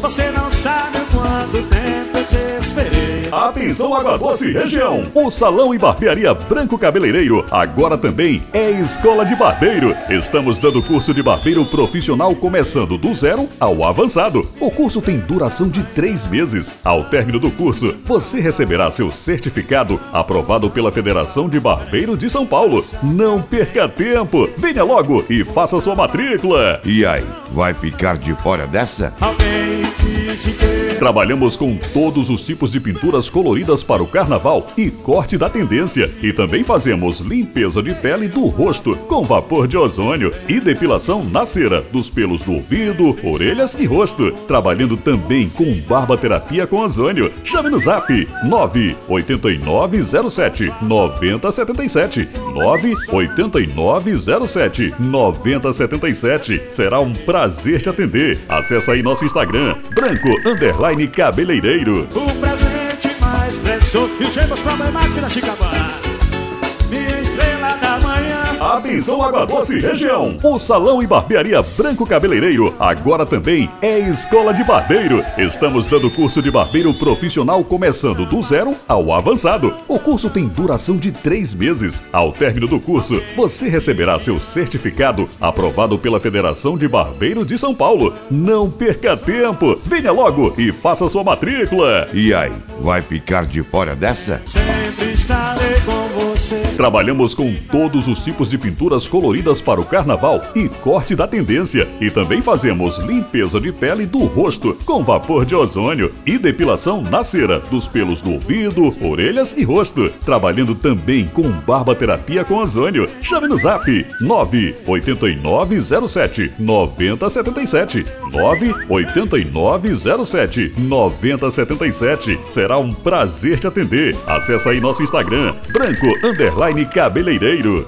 Você não sabe o quanto tempo eu te esperei. Atenção Água Doce região. O Salão e Barbearia Branco Cabeleireiro agora também é Escola de Barbeiro. Estamos dando curso de barbeiro profissional começando do zero ao avançado. O curso tem duração de três meses. Ao término do curso, você receberá seu certificado aprovado pela Federação de Barbeiro de São Paulo. Não perca tempo. Venha logo e faça sua matrícula. E aí, vai ficar de fora dessa? Alguém. Trabalhamos com todos os tipos de pinturas coloridas para o carnaval e corte da tendência. E também fazemos limpeza de pele do rosto com vapor de ozônio e depilação na cera dos pelos do ouvido, orelhas e rosto. Trabalhando também com barbaterapia com ozônio. Chame no zap 98907 9077 98907 9077. Será um prazer te atender. Acesse aí nosso Instagram, branco underline cabeleireiro. O presente mais precioso e os gêmeos problemáticos da Chicabana. Minha estrela da manhã. Atenção Água Doce região. O Salão e Barbearia Branco Cabeleireiro agora também é Escola de Barbeiro. Estamos dando curso de barbeiro profissional começando do zero ao avançado. O curso tem duração de três meses. Ao término do curso, você receberá seu certificado aprovado pela Federação de Barbeiro de São Paulo. Não perca tempo. Venha logo e faça sua matrícula. E aí, vai ficar de fora dessa? Sempre estarei com você. Trabalhamos com todos os tipos de pinturas coloridas para o carnaval e corte da tendência. E também fazemos limpeza de pele do rosto com vapor de ozônio e depilação na cera dos pelos do ouvido, orelhas e rosto. Trabalhando também com barbaterapia com ozônio. Chame no zap 98907 9077 98907 9077. Será um prazer te atender. Acesse aí nosso Instagram, branco underline cabeleireiro.